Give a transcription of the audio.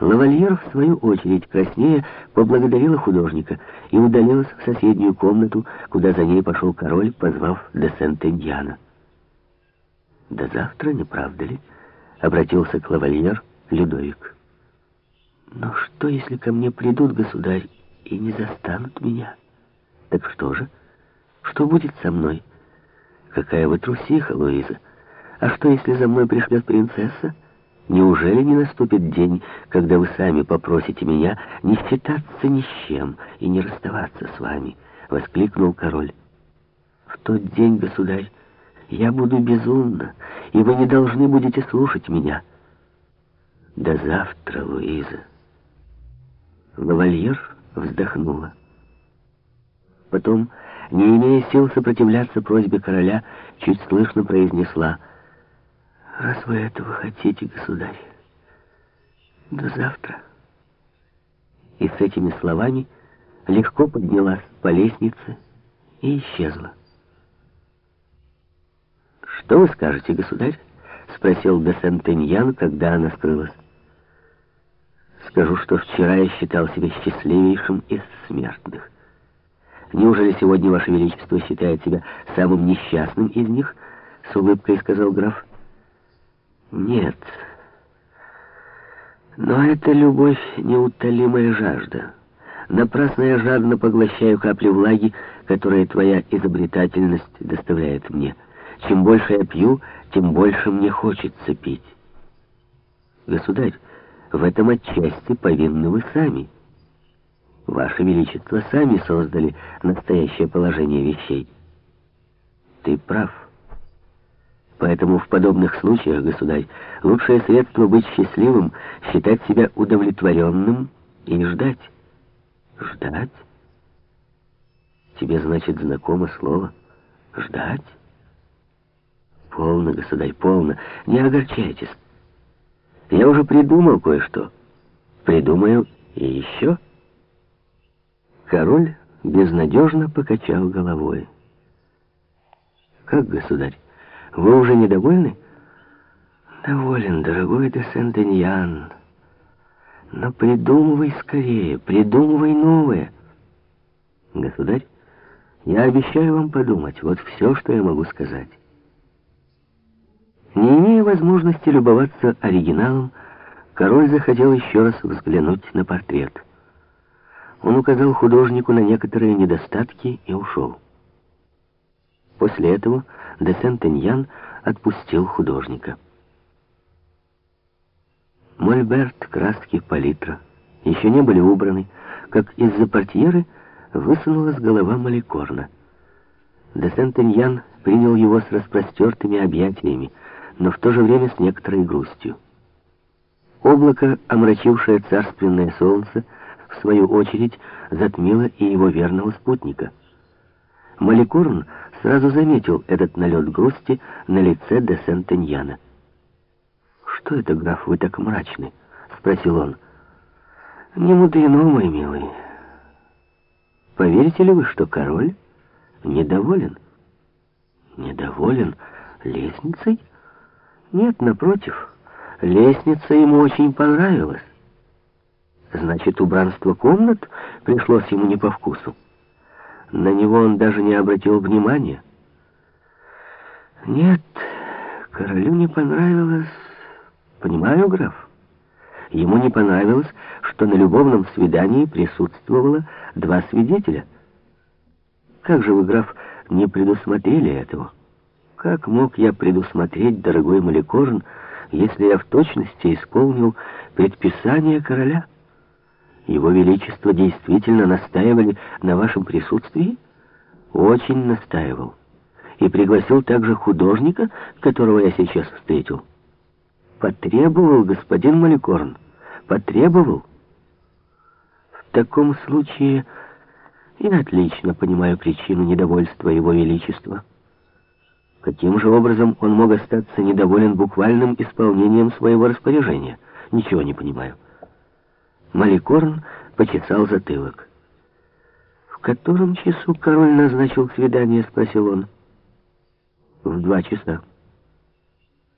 Лавальер, в свою очередь, краснея, поблагодарила художника и удалилась в соседнюю комнату, куда за ней пошел король, позвав де Сент-Индиана. «До завтра, не правда ли?» — обратился к лавальер Людовик. «Но что, если ко мне придут, государь, и не застанут меня? Так что же? Что будет со мной? Какая вы трусиха, Луиза! А что, если за мной пришлет принцесса?» Неужели не наступит день, когда вы сами попросите меня не считаться ни с чем и не расставаться с вами?» — воскликнул король. «В тот день, государь, я буду безумна, и вы не должны будете слушать меня». «До завтра, Луиза». Лавальер вздохнула. Потом, не имея сил сопротивляться просьбе короля, чуть слышно произнесла — Раз вы этого хотите, государь, до завтра. И с этими словами легко поднялась по лестнице и исчезла. «Что вы скажете, государь?» — спросил де Сентеньян, когда она скрылась. «Скажу, что вчера я считал себя счастливейшим из смертных. Неужели сегодня Ваше Величество считает себя самым несчастным из них?» — с улыбкой сказал граф. Нет. Но это любовь неутолимая жажда. Напрасно я жадно поглощаю капли влаги, которые твоя изобретательность доставляет мне. Чем больше я пью, тем больше мне хочется пить. Государь, в этом отчасти повинны вы сами. Ваше Величество сами создали настоящее положение вещей. Ты прав. Поэтому в подобных случаях, государь, лучшее средство быть счастливым — считать себя удовлетворенным и ждать. Ждать? Тебе, значит, знакомо слово «ждать»? Полно, государь, полно. Не огорчайтесь. Я уже придумал кое-что. Придумаю и еще. Король безнадежно покачал головой. Как, государь? Вы уже недовольны? Доволен, дорогой де Сент-Эньян. Но придумывай скорее, придумывай новое. Государь, я обещаю вам подумать. Вот все, что я могу сказать. Не имея возможности любоваться оригиналом, король захотел еще раз взглянуть на портрет. Он указал художнику на некоторые недостатки и ушел. После этого де Сент-Эньян отпустил художника. Мольберт, краски, палитра еще не были убраны, как из-за портьеры высунулась голова Маликорна. Де Сент-Эньян принял его с распростертыми объятиями, но в то же время с некоторой грустью. Облако, омрачившее царственное солнце, в свою очередь затмило и его верного спутника. Маликорн сразу заметил этот налет грусти на лице де Сентеньяна. «Что это, граф, вы так мрачны?» — спросил он. «Не мудрено, мой милый. Поверите ли вы, что король недоволен?» «Недоволен лестницей?» «Нет, напротив, лестница ему очень понравилась. Значит, убранство комнат пришлось ему не по вкусу». На него он даже не обратил внимания. Нет, королю не понравилось... Понимаю, граф. Ему не понравилось, что на любовном свидании присутствовало два свидетеля. Как же вы, граф, не предусмотрели этого? Как мог я предусмотреть, дорогой Маликорн, если я в точности исполнил предписание короля?» Его Величество действительно настаивали на вашем присутствии? Очень настаивал. И пригласил также художника, которого я сейчас встретил. Потребовал господин Маликорн. Потребовал. В таком случае я отлично понимаю причину недовольства Его Величества. Каким же образом он мог остаться недоволен буквальным исполнением своего распоряжения? Ничего не понимаю. Маликорн почесал затылок. «В котором часу король назначил свидание?» — спросил он. «В два часа».